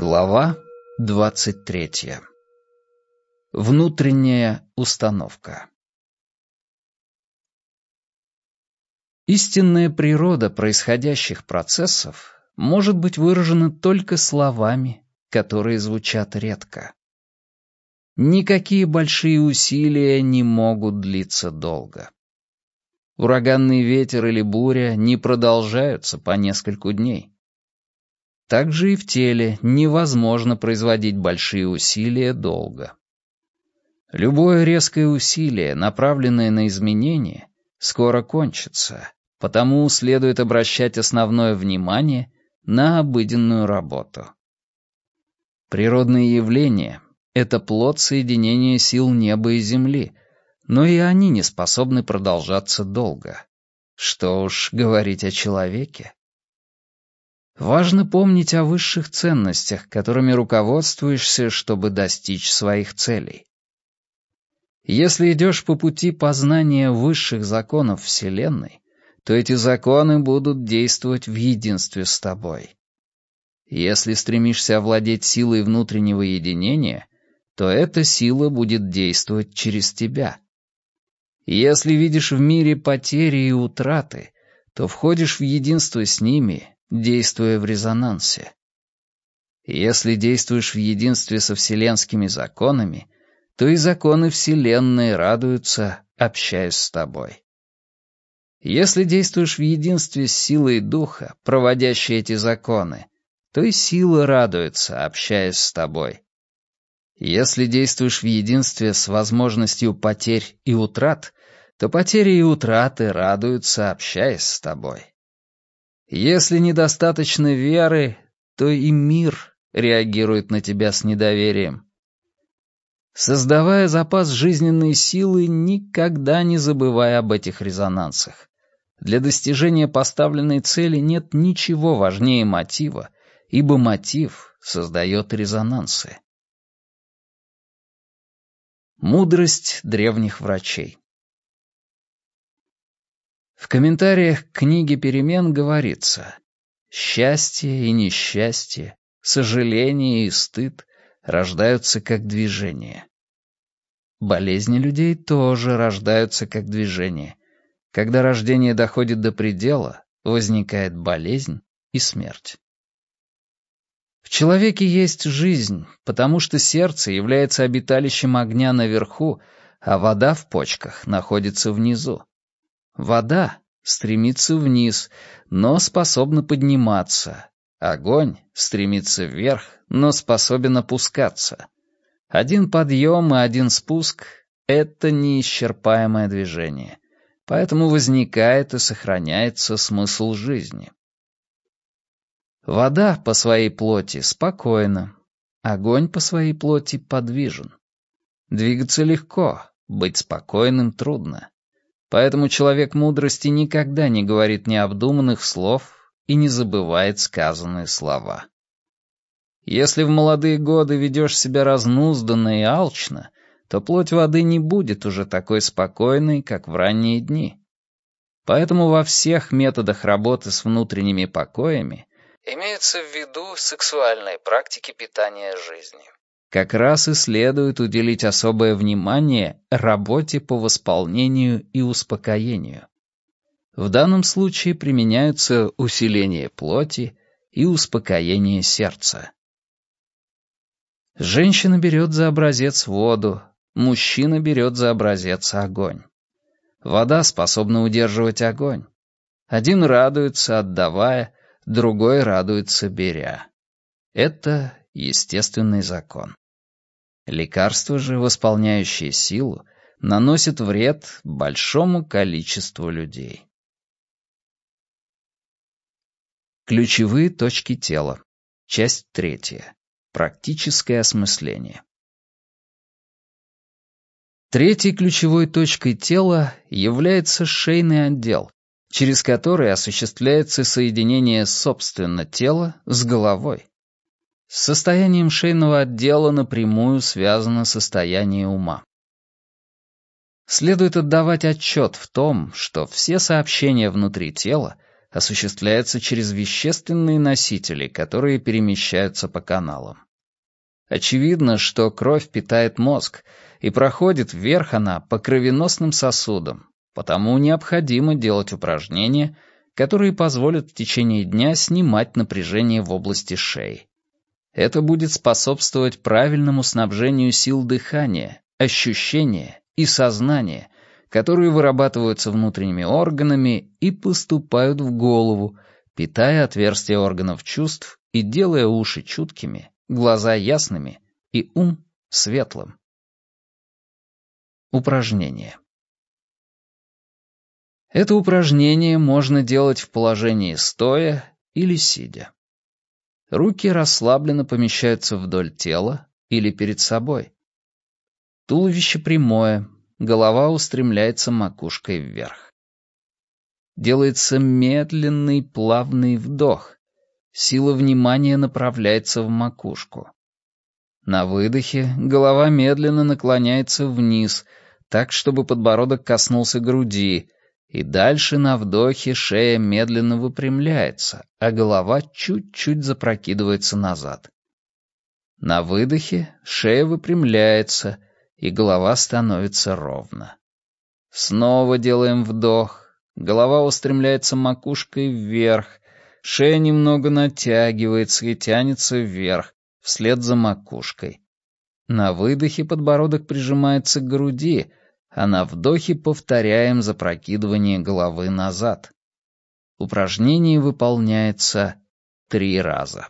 Глава двадцать третья. Внутренняя установка. Истинная природа происходящих процессов может быть выражена только словами, которые звучат редко. Никакие большие усилия не могут длиться долго. Ураганный ветер или буря не продолжаются по нескольку дней. Также и в теле невозможно производить большие усилия долго. Любое резкое усилие, направленное на изменение, скоро кончится, потому следует обращать основное внимание на обыденную работу. Природные явления это плод соединения сил неба и земли, но и они не способны продолжаться долго. Что уж говорить о человеке. Важно помнить о высших ценностях, которыми руководствуешься, чтобы достичь своих целей. Если идешь по пути познания высших законов Вселенной, то эти законы будут действовать в единстве с тобой. Если стремишься овладеть силой внутреннего единения, то эта сила будет действовать через тебя. Если видишь в мире потери и утраты, то входишь в единство с ними, действуя в резонансе. Если действуешь в единстве со вселенскими законами, то и законы Вселенной радуются, общаясь с тобой. Если действуешь в единстве с силой духа, проводящей эти законы, то и сила радуется, общаясь с тобой. Если действуешь в единстве с возможностью потерь и утрат, то потери и утраты радуются, общаясь с тобой. Если недостаточно веры, то и мир реагирует на тебя с недоверием. Создавая запас жизненной силы, никогда не забывай об этих резонансах. Для достижения поставленной цели нет ничего важнее мотива, ибо мотив создает резонансы. Мудрость древних врачей В комментариях к книге «Перемен» говорится «Счастье и несчастье, сожаление и стыд рождаются как движение». Болезни людей тоже рождаются как движение. Когда рождение доходит до предела, возникает болезнь и смерть. В человеке есть жизнь, потому что сердце является обиталищем огня наверху, а вода в почках находится внизу. Вода стремится вниз, но способна подниматься. Огонь стремится вверх, но способен опускаться. Один подъем и один спуск — это неисчерпаемое движение, поэтому возникает и сохраняется смысл жизни. Вода по своей плоти спокойна, огонь по своей плоти подвижен. Двигаться легко, быть спокойным трудно. Поэтому человек мудрости никогда не говорит необдуманных слов и не забывает сказанные слова. Если в молодые годы ведешь себя разнузданно и алчно, то плоть воды не будет уже такой спокойной, как в ранние дни. Поэтому во всех методах работы с внутренними покоями Имеются в виду сексуальные практики питания жизни. Как раз и следует уделить особое внимание работе по восполнению и успокоению. В данном случае применяются усиление плоти и успокоение сердца. Женщина берет за образец воду, мужчина берет за образец огонь. Вода способна удерживать огонь. Один радуется, отдавая, другой радуется, беря. Это естественный закон. Лекарство же, восполняющее силу, наносит вред большому количеству людей. Ключевые точки тела. Часть третья. Практическое осмысление. Третьей ключевой точкой тела является шейный отдел, через который осуществляется соединение собственно тела с головой. С состоянием шейного отдела напрямую связано состояние ума. Следует отдавать отчет в том, что все сообщения внутри тела осуществляется через вещественные носители, которые перемещаются по каналам. Очевидно, что кровь питает мозг, и проходит вверх она по кровеносным сосудам, потому необходимо делать упражнения, которые позволят в течение дня снимать напряжение в области шеи. Это будет способствовать правильному снабжению сил дыхания, ощущения и сознания, которые вырабатываются внутренними органами и поступают в голову, питая отверстия органов чувств и делая уши чуткими, глаза ясными и ум светлым. Упражнение. Это упражнение можно делать в положении стоя или сидя. Руки расслабленно помещаются вдоль тела или перед собой. Туловище прямое, голова устремляется макушкой вверх. Делается медленный плавный вдох. Сила внимания направляется в макушку. На выдохе голова медленно наклоняется вниз, так, чтобы подбородок коснулся груди, и дальше на вдохе шея медленно выпрямляется, а голова чуть-чуть запрокидывается назад. На выдохе шея выпрямляется, и голова становится ровно. Снова делаем вдох, голова устремляется макушкой вверх, шея немного натягивается и тянется вверх, вслед за макушкой. На выдохе подбородок прижимается к груди, а на вдохе повторяем запрокидывание головы назад. Упражнение выполняется три раза.